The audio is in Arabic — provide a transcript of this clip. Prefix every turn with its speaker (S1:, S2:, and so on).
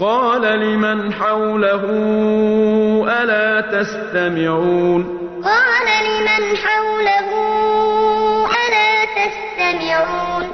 S1: قال لمن حوله ألا تستمعون؟
S2: قال لمن حوله ألا تستمعون؟